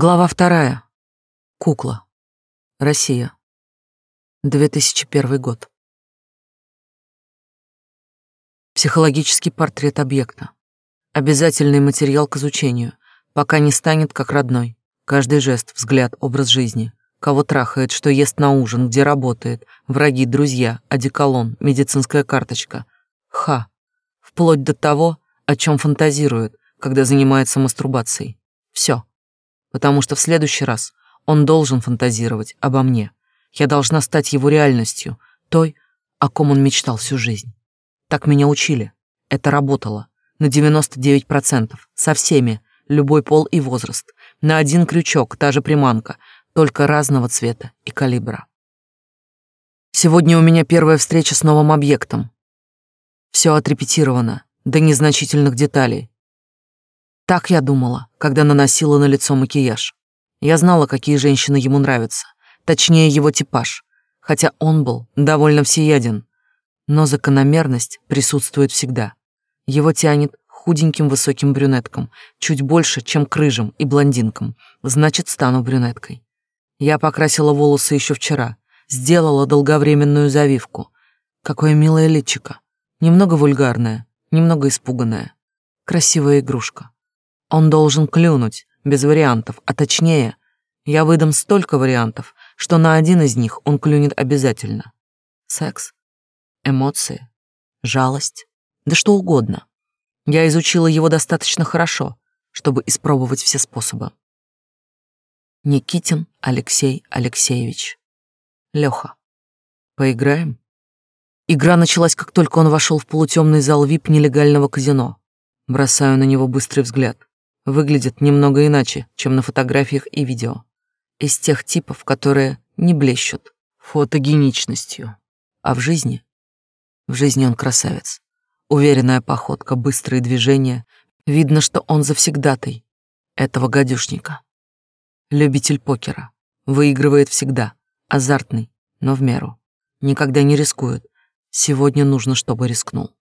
Глава вторая. Кукла. Россия. 2001 год. Психологический портрет объекта. Обязательный материал к изучению, пока не станет как родной. Каждый жест, взгляд, образ жизни. Кого трахает, что ест на ужин, где работает, враги, друзья, одеколон, медицинская карточка. Ха. Вплоть до того, о чем фантазирует, когда занимается мастурбацией. Все потому что в следующий раз он должен фантазировать обо мне. Я должна стать его реальностью, той, о ком он мечтал всю жизнь. Так меня учили. Это работало. На 99%. Со всеми. Любой пол и возраст. На один крючок, та же приманка, только разного цвета и калибра. Сегодня у меня первая встреча с новым объектом. Все отрепетировано, до незначительных деталей. Так я думала, когда наносила на лицо макияж. Я знала, какие женщины ему нравятся, точнее его типаж, хотя он был довольно всеяден. Но закономерность присутствует всегда. Его тянет худеньким высоким брюнеткам, чуть больше, чем к рыжим и блондинкам, значит, стану брюнеткой. Я покрасила волосы еще вчера, сделала долговременную завивку. Какое милое личико. Немного вульгарное, немного испуганное. Красивая игрушка. Он должен клюнуть, без вариантов, а точнее, я выдам столько вариантов, что на один из них он клюнет обязательно. Секс, эмоции, жалость, да что угодно. Я изучила его достаточно хорошо, чтобы испробовать все способы. Никитин Алексей Алексеевич. Лёха. Поиграем? Игра началась, как только он вошел в полутемный зал ВИП нелегального казино. Бросаю на него быстрый взгляд выглядит немного иначе, чем на фотографиях и видео. Из тех типов, которые не блещут фотогеничностью. А в жизни? В жизни он красавец. Уверенная походка, быстрые движения. Видно, что он завсегдатый этого гадюшника. Любитель покера. Выигрывает всегда. Азартный, но в меру. Никогда не рискует. Сегодня нужно, чтобы рискнул.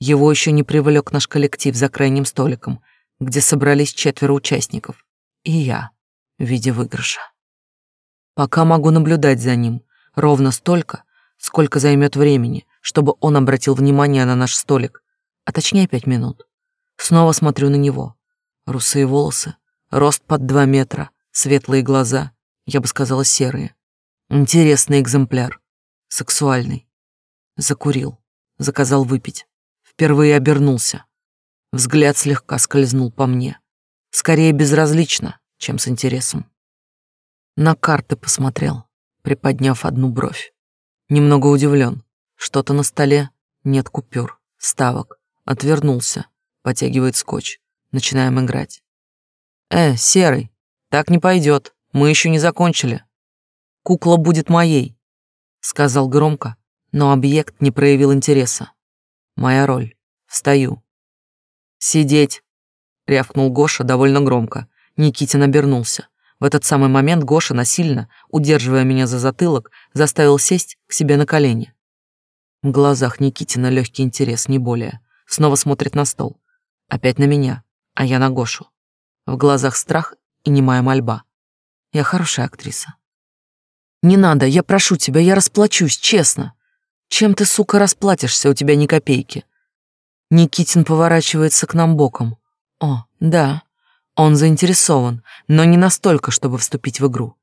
Его еще не привлек наш коллектив за крайним столиком — где собрались четверо участников, и я в виде выигрыша. Пока могу наблюдать за ним ровно столько, сколько займет времени, чтобы он обратил внимание на наш столик, а точнее пять минут. Снова смотрю на него. Русые волосы, рост под два метра, светлые глаза, я бы сказала серые. Интересный экземпляр, сексуальный. Закурил, заказал выпить. Впервые обернулся. Взгляд слегка скользнул по мне. Скорее безразлично, чем с интересом. На карты посмотрел, приподняв одну бровь. Немного удивлен. Что-то на столе, нет купюр, ставок. Отвернулся, потягивает скотч. Начинаем играть. «Э, Серый, так не пойдет. Мы еще не закончили. Кукла будет моей», — сказал громко, но объект не проявил интереса. «Моя роль. Встаю. «Сидеть!» — рявкнул Гоша довольно громко. Никитин обернулся. В этот самый момент Гоша насильно, удерживая меня за затылок, заставил сесть к себе на колени. В глазах Никитина легкий интерес, не более. Снова смотрит на стол. Опять на меня, а я на Гошу. В глазах страх и немая мольба. Я хорошая актриса. «Не надо, я прошу тебя, я расплачусь, честно. Чем ты, сука, расплатишься, у тебя ни копейки. Никитин поворачивается к нам боком. О, да, он заинтересован, но не настолько, чтобы вступить в игру.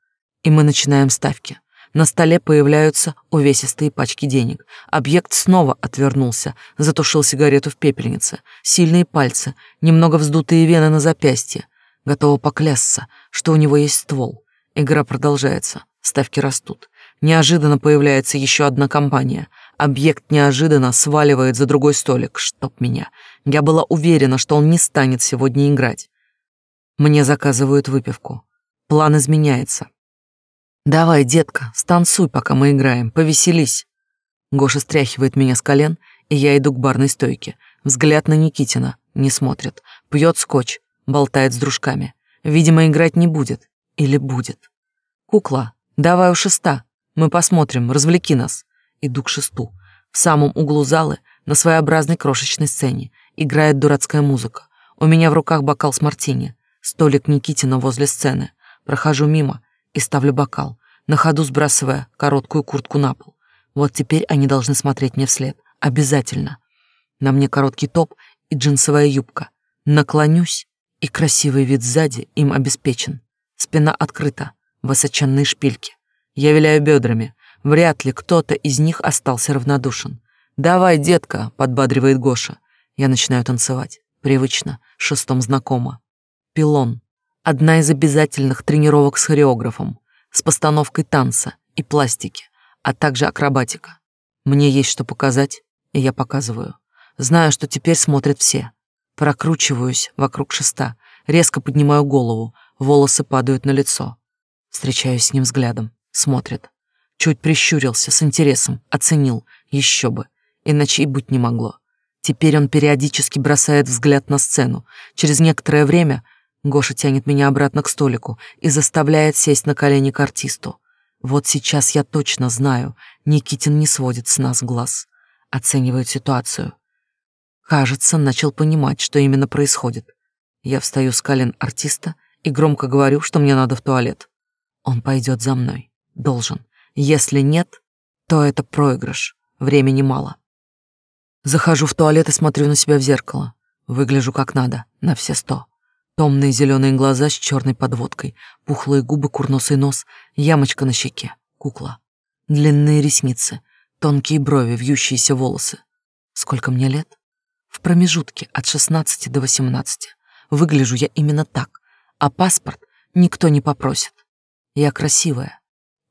И мы начинаем ставки. На столе появляются увесистые пачки денег. Объект снова отвернулся, затушил сигарету в пепельнице. Сильные пальцы, немного вздутые вены на запястье. Готова поклясться, что у него есть ствол. Игра продолжается, ставки растут. Неожиданно появляется еще одна компания — Объект неожиданно сваливает за другой столик, чтоб меня. Я была уверена, что он не станет сегодня играть. Мне заказывают выпивку. План изменяется. «Давай, детка, станцуй, пока мы играем, повеселись». Гоша стряхивает меня с колен, и я иду к барной стойке. Взгляд на Никитина, не смотрит. Пьет скотч, болтает с дружками. Видимо, играть не будет. Или будет. «Кукла, давай у шеста. Мы посмотрим, развлеки нас». Иду к шесту. В самом углу залы, на своеобразной крошечной сцене, играет дурацкая музыка. У меня в руках бокал с мартини. Столик Никитина возле сцены. Прохожу мимо и ставлю бокал, на ходу сбрасывая короткую куртку на пол. Вот теперь они должны смотреть мне вслед. Обязательно. На мне короткий топ и джинсовая юбка. Наклонюсь, и красивый вид сзади им обеспечен. Спина открыта, высоченные шпильки. Я виляю бедрами. Вряд ли кто-то из них остался равнодушен. «Давай, детка», — подбадривает Гоша. Я начинаю танцевать. Привычно, шестом знакомо. Пилон. Одна из обязательных тренировок с хореографом, с постановкой танца и пластики, а также акробатика. Мне есть что показать, и я показываю. Знаю, что теперь смотрят все. Прокручиваюсь вокруг шеста, резко поднимаю голову, волосы падают на лицо. Встречаюсь с ним взглядом, смотрит. Чуть прищурился, с интересом, оценил, еще бы, иначе и быть не могло. Теперь он периодически бросает взгляд на сцену. Через некоторое время Гоша тянет меня обратно к столику и заставляет сесть на колени к артисту. Вот сейчас я точно знаю, Никитин не сводит с нас глаз. Оценивает ситуацию. Кажется, начал понимать, что именно происходит. Я встаю с колен артиста и громко говорю, что мне надо в туалет. Он пойдет за мной. Должен. Если нет, то это проигрыш. Времени мало. Захожу в туалет и смотрю на себя в зеркало. Выгляжу как надо, на все сто. Томные зеленые глаза с черной подводкой, пухлые губы, курносый нос, ямочка на щеке, кукла. Длинные ресницы, тонкие брови, вьющиеся волосы. Сколько мне лет? В промежутке от 16 до 18. Выгляжу я именно так, а паспорт никто не попросит. Я красивая,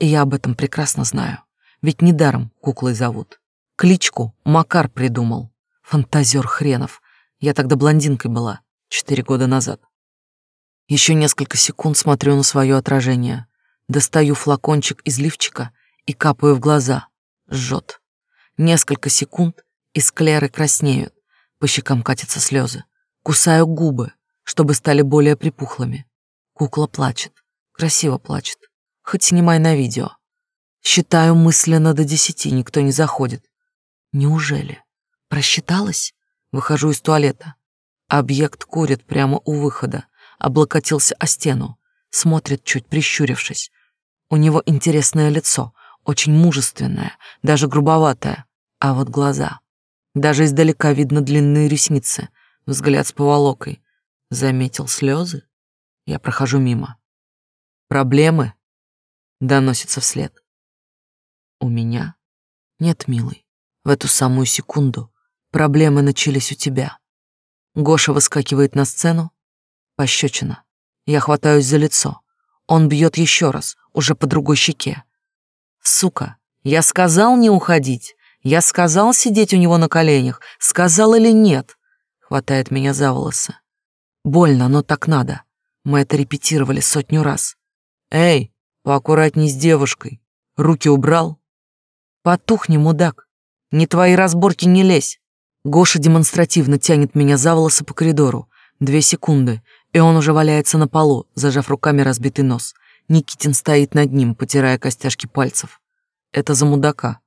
и я об этом прекрасно знаю. Ведь недаром куклой зовут. Кличку Макар придумал. Фантазер хренов. Я тогда блондинкой была, четыре года назад. Еще несколько секунд смотрю на свое отражение. Достаю флакончик из лифчика и капаю в глаза. Жжет. Несколько секунд, и склеры краснеют. По щекам катятся слезы. Кусаю губы, чтобы стали более припухлыми. Кукла плачет. Красиво плачет. Хоть снимай на видео. Считаю мысленно до десяти, никто не заходит. Неужели? Просчиталась? Выхожу из туалета. Объект курит прямо у выхода, облокотился о стену, смотрит, чуть прищурившись. У него интересное лицо, очень мужественное, даже грубоватое, а вот глаза. Даже издалека видно длинные ресницы, взгляд с поволокой. Заметил слезы? Я прохожу мимо. Проблемы? Доносится вслед. У меня? Нет, милый. В эту самую секунду проблемы начались у тебя. Гоша выскакивает на сцену. Пощечина. Я хватаюсь за лицо. Он бьет еще раз, уже по другой щеке. Сука, я сказал не уходить. Я сказал сидеть у него на коленях. Сказал или нет? Хватает меня за волосы. Больно, но так надо. Мы это репетировали сотню раз. Эй, поаккуратней с девушкой. Руки убрал. Потухни, мудак. Не твои разборки не лезь. Гоша демонстративно тянет меня за волосы по коридору. Две секунды, и он уже валяется на полу, зажав руками разбитый нос. Никитин стоит над ним, потирая костяшки пальцев. Это за мудака.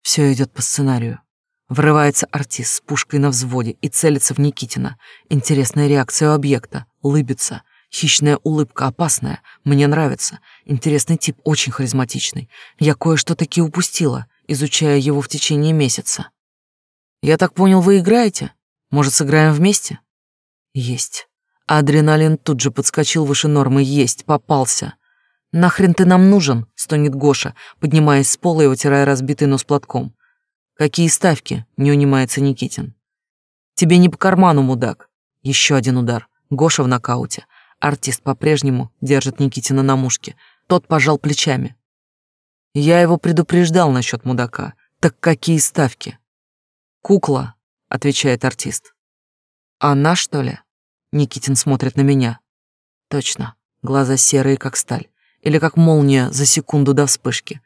Все идет по сценарию. Врывается артист с пушкой на взводе и целится в Никитина. Интересная реакция у объекта. Лыбится. Хищная улыбка, опасная. Мне нравится. Интересный тип, очень харизматичный. Я кое-что таки упустила изучая его в течение месяца. «Я так понял, вы играете? Может, сыграем вместе?» «Есть». Адреналин тут же подскочил выше нормы. «Есть, попался». «Нахрен ты нам нужен?» — стонет Гоша, поднимаясь с пола и вытирая разбитый нос платком. «Какие ставки?» — не унимается Никитин. «Тебе не по карману, мудак». Еще один удар. Гоша в нокауте. Артист по-прежнему держит Никитина на мушке. Тот пожал плечами. Я его предупреждал насчет мудака. Так какие ставки? Кукла, отвечает артист. Она, что ли? Никитин смотрит на меня. Точно. Глаза серые, как сталь. Или как молния за секунду до вспышки.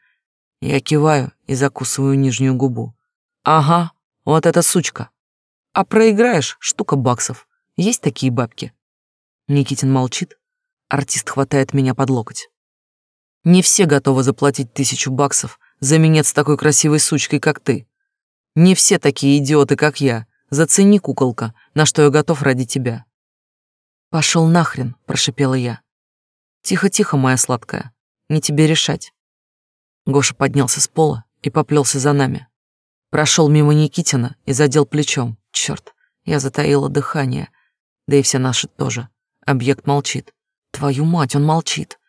Я киваю и закусываю нижнюю губу. Ага, вот эта сучка. А проиграешь — штука баксов. Есть такие бабки? Никитин молчит. Артист хватает меня под локоть. Не все готовы заплатить тысячу баксов за минет с такой красивой сучкой, как ты. Не все такие идиоты, как я. Зацени, куколка, на что я готов ради тебя. Пошел нахрен, прошипела я. Тихо-тихо, моя сладкая, не тебе решать. Гоша поднялся с пола и поплелся за нами. Прошел мимо Никитина и задел плечом. Черт, я затаила дыхание. Да и все наши тоже. Объект молчит. Твою мать, он молчит.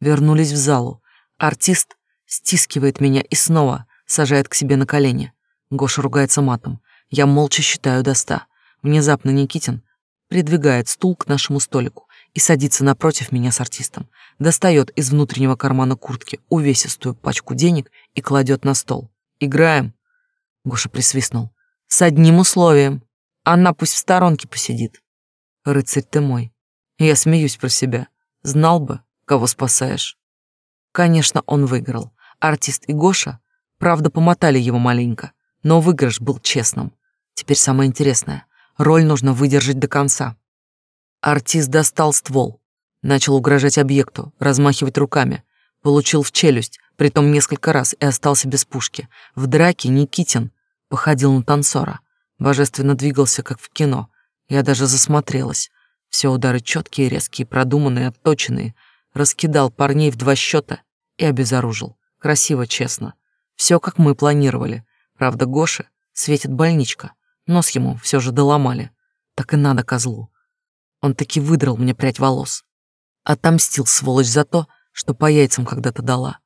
Вернулись в залу. Артист стискивает меня и снова сажает к себе на колени. Гоша ругается матом. Я молча считаю до ста. Внезапно Никитин придвигает стул к нашему столику и садится напротив меня с артистом. Достает из внутреннего кармана куртки увесистую пачку денег и кладет на стол. «Играем?» Гоша присвистнул. «С одним условием. Она пусть в сторонке посидит». «Рыцарь ты мой». Я смеюсь про себя. Знал бы, кого спасаешь. Конечно, он выиграл. Артист и Гоша, правда, помотали его маленько, но выигрыш был честным. Теперь самое интересное. Роль нужно выдержать до конца. Артист достал ствол, начал угрожать объекту, размахивать руками, получил в челюсть, притом несколько раз и остался без пушки. В драке Никитин походил на танцора, божественно двигался, как в кино. Я даже засмотрелась. Все удары четкие, резкие, продуманные, отточенные. Раскидал парней в два счета и обезоружил. Красиво, честно. Все, как мы планировали. Правда, Гоше светит больничка. Нос ему все же доломали. Так и надо козлу. Он таки выдрал мне прядь волос. Отомстил, сволочь, за то, что по яйцам когда-то дала.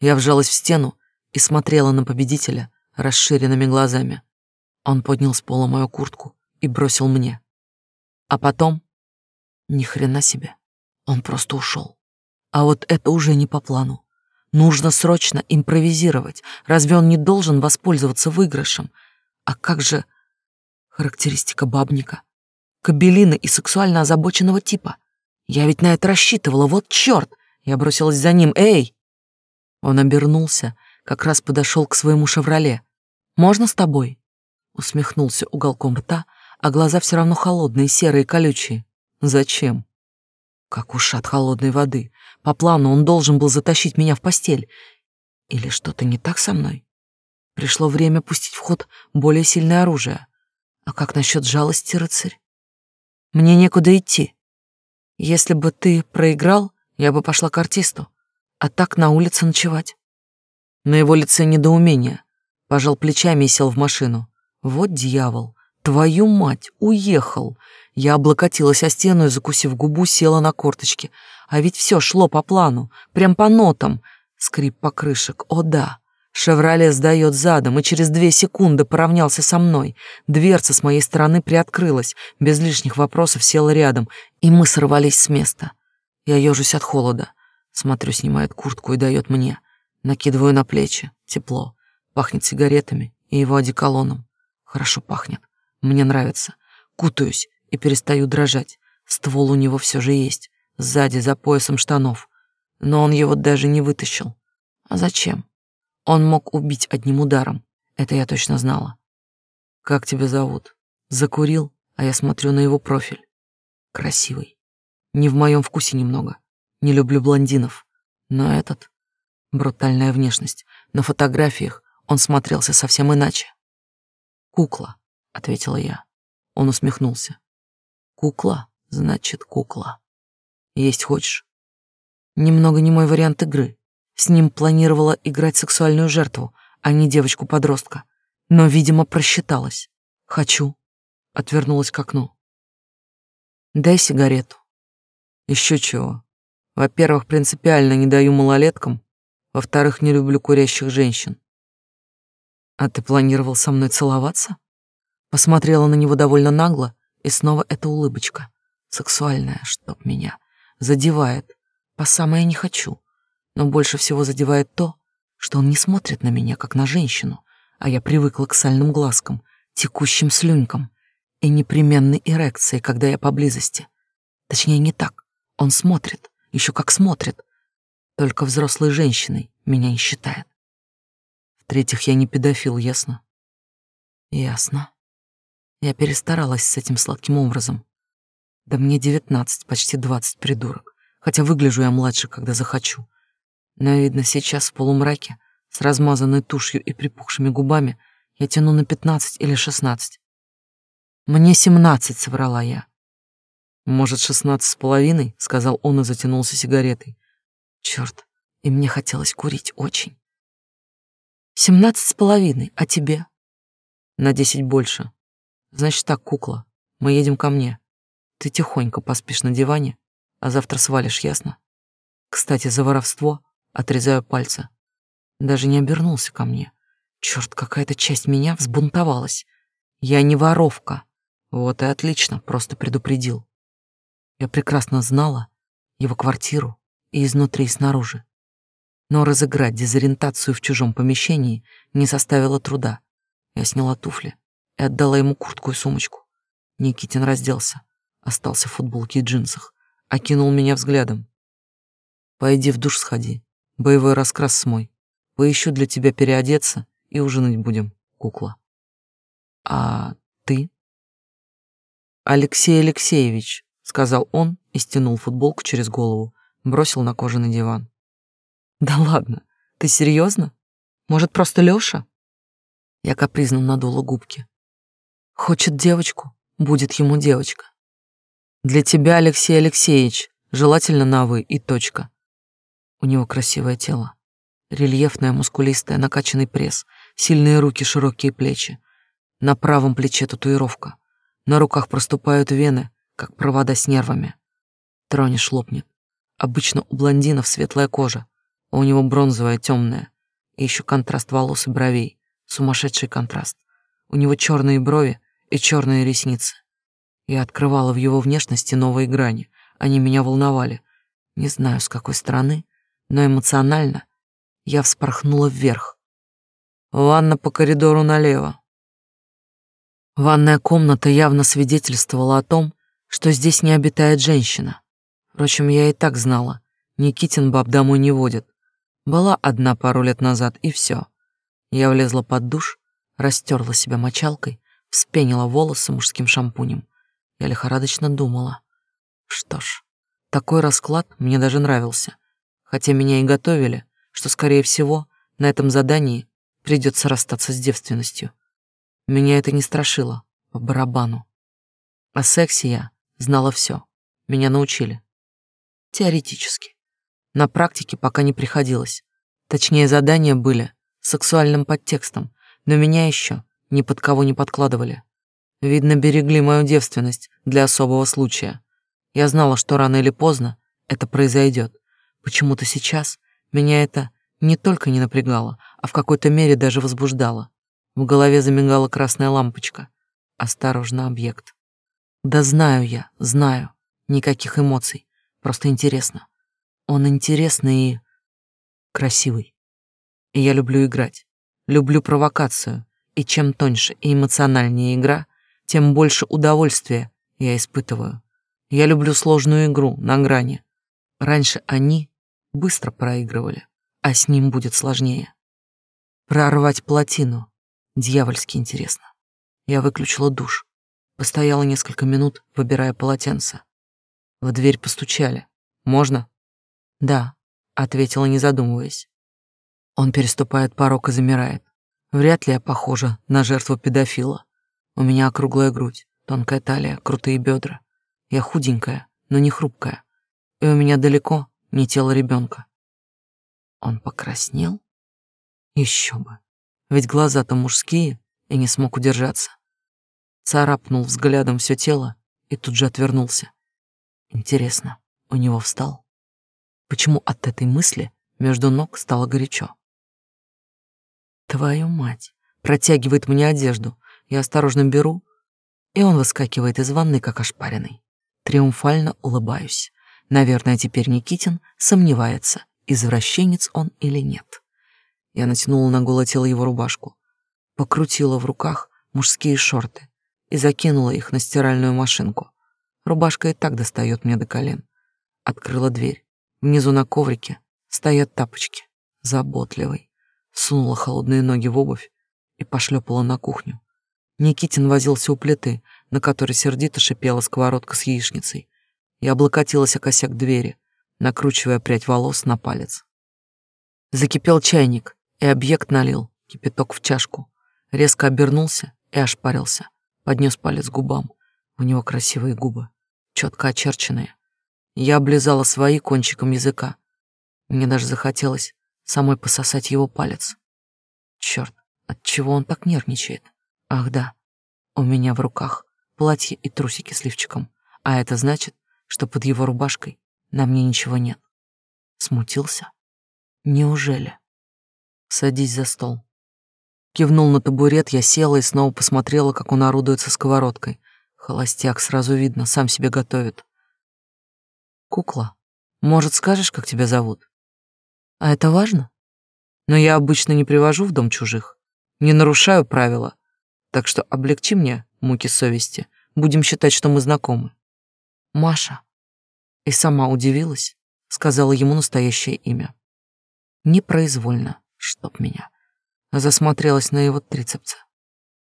Я вжалась в стену и смотрела на победителя расширенными глазами. Он поднял с пола мою куртку и бросил мне. А потом... Ни хрена себе. Он просто ушел. А вот это уже не по плану. Нужно срочно импровизировать. Разве он не должен воспользоваться выигрышем? А как же характеристика бабника? Кабелина и сексуально озабоченного типа. Я ведь на это рассчитывала, вот черт! Я бросилась за ним. Эй! Он обернулся, как раз подошел к своему «Шевроле». «Можно с тобой?» Усмехнулся уголком рта, а глаза все равно холодные, серые, колючие. «Зачем?» Как ушат холодной воды. По плану он должен был затащить меня в постель. Или что-то не так со мной? Пришло время пустить в ход более сильное оружие. А как насчет жалости, рыцарь? Мне некуда идти. Если бы ты проиграл, я бы пошла к артисту, а так на улице ночевать. На его лице недоумение. Пожал плечами и сел в машину. Вот дьявол. Твою мать, уехал. Я облокотилась о стену и, закусив губу, села на корточки. А ведь все шло по плану, прям по нотам. Скрип покрышек, о да. «Шевроле» сдает задом и через две секунды поравнялся со мной. Дверца с моей стороны приоткрылась, без лишних вопросов села рядом, и мы сорвались с места. Я ежусь от холода. Смотрю, снимает куртку и дает мне. Накидываю на плечи. Тепло. Пахнет сигаретами и его одеколоном. Хорошо пахнет. Мне нравится. Кутаюсь и перестаю дрожать. Ствол у него все же есть. Сзади, за поясом штанов. Но он его даже не вытащил. А зачем? Он мог убить одним ударом. Это я точно знала. «Как тебя зовут?» Закурил, а я смотрю на его профиль. Красивый. Не в моем вкусе немного. Не люблю блондинов. Но этот... Брутальная внешность. На фотографиях он смотрелся совсем иначе. «Кукла», — ответила я. Он усмехнулся. «Кукла, значит, кукла. Есть хочешь?» Немного не мой вариант игры. С ним планировала играть сексуальную жертву, а не девочку-подростка. Но, видимо, просчиталась. «Хочу». Отвернулась к окну. «Дай сигарету». Еще чего. Во-первых, принципиально не даю малолеткам. Во-вторых, не люблю курящих женщин. А ты планировал со мной целоваться? Посмотрела на него довольно нагло, и снова эта улыбочка. Сексуальная, чтоб меня. Задевает. По самое не хочу но больше всего задевает то, что он не смотрит на меня, как на женщину, а я привыкла к сальным глазкам, текущим слюнькам и непременной эрекции, когда я поблизости. Точнее, не так. Он смотрит, еще как смотрит. Только взрослой женщиной меня не считает. В-третьих, я не педофил, ясно? Ясно. Я перестаралась с этим сладким образом. Да мне девятнадцать, почти двадцать, придурок. Хотя выгляжу я младше, когда захочу. Но, видно, сейчас в полумраке, с размазанной тушью и припухшими губами, я тяну на пятнадцать или шестнадцать. Мне семнадцать, соврала я. Может, шестнадцать с половиной, сказал он и затянулся сигаретой. Черт, и мне хотелось курить очень. Семнадцать с половиной, а тебе? На десять больше. Значит так, кукла, мы едем ко мне. Ты тихонько поспишь на диване, а завтра свалишь, ясно? Кстати, за воровство отрезаю пальцы. Даже не обернулся ко мне. Черт, какая-то часть меня взбунтовалась. Я не воровка. Вот и отлично, просто предупредил. Я прекрасно знала его квартиру и изнутри, и снаружи. Но разыграть дезориентацию в чужом помещении не составило труда. Я сняла туфли и отдала ему куртку и сумочку. Никитин разделся, остался в футболке и джинсах, окинул меня взглядом. «Пойди в душ сходи, боевой раскрас смой. Поищу для тебя переодеться и ужинать будем, кукла». «А ты?» «Алексей Алексеевич», — сказал он и стянул футболку через голову, бросил на кожаный диван. «Да ладно, ты серьезно? Может, просто Лёша?» Я капризно надула губки. «Хочет девочку, будет ему девочка. Для тебя, Алексей Алексеевич, желательно на «вы» и точка. У него красивое тело. Рельефное, мускулистое, накачанный пресс, сильные руки, широкие плечи. На правом плече татуировка. На руках проступают вены, как провода с нервами. Тронешь лопнет. Обычно у блондинов светлая кожа, а у него бронзовая, темная. И еще контраст волос и бровей. Сумасшедший контраст. У него черные брови и черные ресницы. Я открывала в его внешности новые грани. Они меня волновали. Не знаю, с какой стороны, но эмоционально я вспорхнула вверх. Ванна по коридору налево. Ванная комната явно свидетельствовала о том, что здесь не обитает женщина. Впрочем, я и так знала, Никитин баб домой не водит. Была одна пару лет назад, и все. Я влезла под душ, растерла себя мочалкой, вспенила волосы мужским шампунем. Я лихорадочно думала. Что ж, такой расклад мне даже нравился. Хотя меня и готовили, что, скорее всего, на этом задании придется расстаться с девственностью. Меня это не страшило, по барабану. О сексе я знала все. Меня научили. Теоретически. На практике пока не приходилось. Точнее, задания были сексуальным подтекстом, но меня еще ни под кого не подкладывали. Видно, берегли мою девственность для особого случая. Я знала, что рано или поздно это произойдет. Почему-то сейчас меня это не только не напрягало, а в какой-то мере даже возбуждало. В голове замигала красная лампочка. Осторожно, объект. Да знаю я, знаю. Никаких эмоций. Просто интересно. Он интересный и красивый. И я люблю играть. Люблю провокацию. И чем тоньше и эмоциональнее игра, тем больше удовольствия я испытываю. Я люблю сложную игру на грани. Раньше они быстро проигрывали, а с ним будет сложнее. Прорвать плотину, Дьявольски интересно. Я выключила душ. Постояла несколько минут, выбирая полотенце. В дверь постучали. «Можно?» «Да», — ответила, не задумываясь. Он переступает порог и замирает. Вряд ли я похожа на жертву педофила. У меня округлая грудь, тонкая талия, крутые бедра. Я худенькая, но не хрупкая. И у меня далеко не тело ребенка. Он покраснел? Еще бы ведь глаза-то мужские, и не смог удержаться. Царапнул взглядом все тело и тут же отвернулся. Интересно, у него встал? Почему от этой мысли между ног стало горячо? Твою мать! Протягивает мне одежду. Я осторожно беру, и он выскакивает из ванны, как ошпаренный. Триумфально улыбаюсь. Наверное, теперь Никитин сомневается, извращенец он или нет. Я натянула на голое тело его рубашку, покрутила в руках мужские шорты и закинула их на стиральную машинку. Рубашка и так достает мне до колен. Открыла дверь. Внизу на коврике стоят тапочки. Заботливый. Сунула холодные ноги в обувь и пошлепала на кухню. Никитин возился у плиты, на которой сердито шипела сковородка с яичницей. Я облокотилась о косяк двери, накручивая прядь волос на палец. Закипел чайник, и объект налил кипяток в чашку, резко обернулся и ошпарился, поднес палец к губам. У него красивые губы, четко очерченные. Я облизала свои кончиком языка. Мне даже захотелось самой пососать его палец. Черт, от чего он так нервничает? Ах да, у меня в руках платье и трусики с лифчиком, а это значит, что под его рубашкой на мне ничего нет. Смутился? Неужели? Садись за стол. Кивнул на табурет, я села и снова посмотрела, как он орудует со сковородкой. Холостяк, сразу видно, сам себе готовит. Кукла, может, скажешь, как тебя зовут? А это важно? Но я обычно не привожу в дом чужих. Не нарушаю правила. Так что облегчи мне муки совести. Будем считать, что мы знакомы. Маша. И сама удивилась, сказала ему настоящее имя. Непроизвольно, чтоб меня. Засмотрелась на его трицепсы,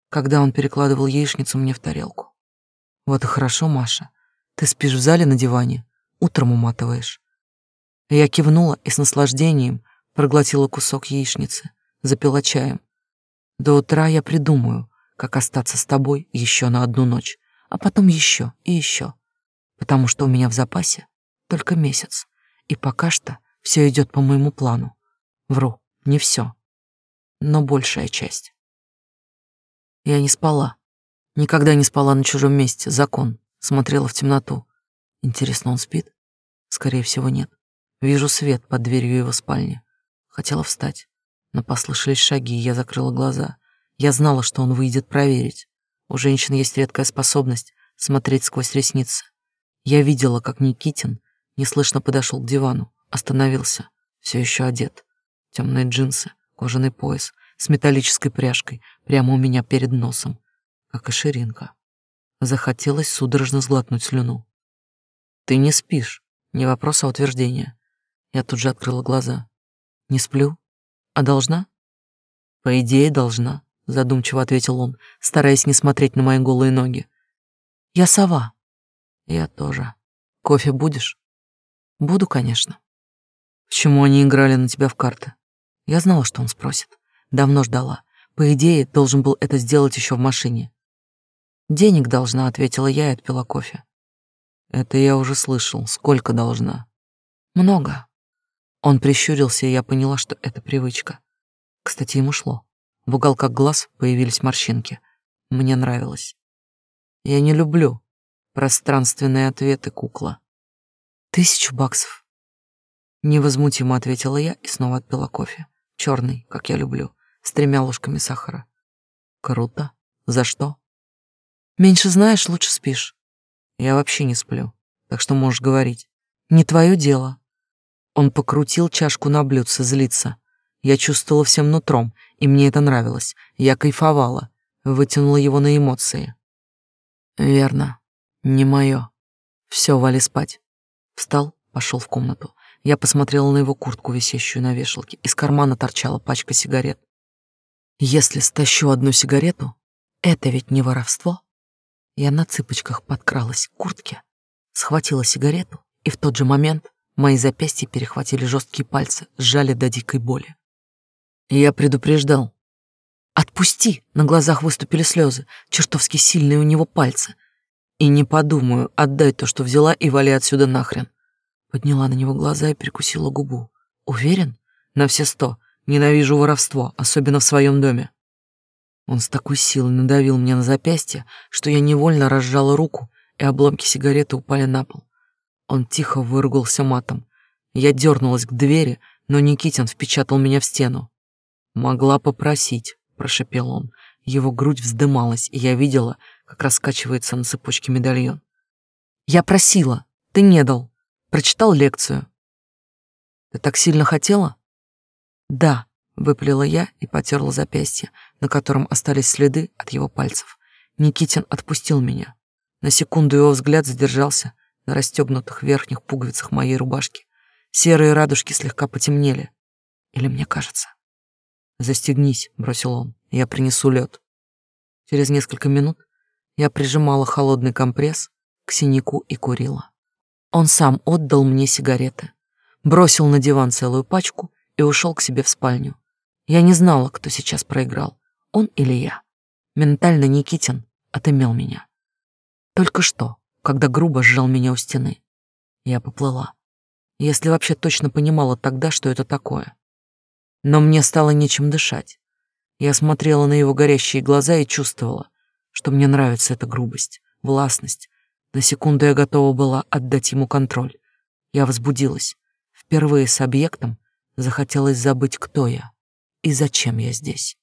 когда он перекладывал яичницу мне в тарелку. Вот и хорошо, Маша. Ты спишь в зале на диване, утром уматываешь. Я кивнула и с наслаждением проглотила кусок яичницы, запила чаем. До утра я придумаю, как остаться с тобой еще на одну ночь, а потом еще и еще, потому что у меня в запасе только месяц, и пока что все идет по моему плану. Вру, не все, но большая часть. Я не спала, никогда не спала на чужом месте, закон, смотрела в темноту. Интересно, он спит? Скорее всего, нет. Вижу свет под дверью его спальни. Хотела встать, но послышались шаги, и я закрыла глаза. Я знала, что он выйдет проверить. У женщин есть редкая способность смотреть сквозь ресницы. Я видела, как Никитин неслышно подошел к дивану, остановился, все еще одет. Темные джинсы, кожаный пояс с металлической пряжкой прямо у меня перед носом, как и ширинка. Захотелось судорожно сглотнуть слюну. «Ты не спишь», не вопрос, а утверждение. Я тут же открыла глаза. Не сплю? А должна? По идее, должна, задумчиво ответил он, стараясь не смотреть на мои голые ноги. Я сова. Я тоже. Кофе будешь? Буду, конечно. Почему они играли на тебя в карты? Я знала, что он спросит. Давно ждала. По идее, должен был это сделать еще в машине. Денег должна, ответила я и отпила кофе. Это я уже слышал. Сколько должна? Много. Он прищурился, и я поняла, что это привычка. Кстати, ему шло. В уголках глаз появились морщинки. Мне нравилось. Я не люблю пространственные ответы, кукла. Тысячу баксов. Невозмутимо ответила я и снова отпила кофе. Черный, как я люблю, с тремя ложками сахара. Круто. За что? Меньше знаешь, лучше спишь. Я вообще не сплю, так что можешь говорить. Не твое дело. Он покрутил чашку на блюдце, злиться. Я чувствовала всем нутром, и мне это нравилось. Я кайфовала, вытянула его на эмоции. Верно, не мое. Все, вали спать. Встал, пошел в комнату. Я посмотрела на его куртку, висящую на вешалке. Из кармана торчала пачка сигарет. Если стащу одну сигарету, это ведь не воровство. Я на цыпочках подкралась к куртке, схватила сигарету, и в тот же момент Мои запястья перехватили жесткие пальцы, сжали до дикой боли. Я предупреждал. «Отпусти!» — на глазах выступили слезы, чертовски сильные у него пальцы. «И не подумаю, отдай то, что взяла, и вали отсюда нахрен». Подняла на него глаза и прикусила губу. «Уверен? На все сто. Ненавижу воровство, особенно в своем доме». Он с такой силой надавил мне на запястье, что я невольно разжала руку, и обломки сигареты упали на пол. Он тихо выругался матом. Я дернулась к двери, но Никитин впечатал меня в стену. «Могла попросить», — прошепел он. Его грудь вздымалась, и я видела, как раскачивается на цепочке медальон. «Я просила, ты не дал. Прочитал лекцию». «Ты так сильно хотела?» «Да», — выплела я и потерла запястье, на котором остались следы от его пальцев. Никитин отпустил меня. На секунду его взгляд задержался на расстегнутых верхних пуговицах моей рубашки. Серые радужки слегка потемнели. Или мне кажется. «Застегнись», — бросил он, — «я принесу лед». Через несколько минут я прижимала холодный компресс к синяку и курила. Он сам отдал мне сигареты, бросил на диван целую пачку и ушел к себе в спальню. Я не знала, кто сейчас проиграл, он или я. Ментально Никитин отымел меня. Только что когда грубо сжал меня у стены. Я поплыла. Если вообще точно понимала тогда, что это такое. Но мне стало нечем дышать. Я смотрела на его горящие глаза и чувствовала, что мне нравится эта грубость, властность. На секунду я готова была отдать ему контроль. Я возбудилась. Впервые с объектом захотелось забыть, кто я и зачем я здесь.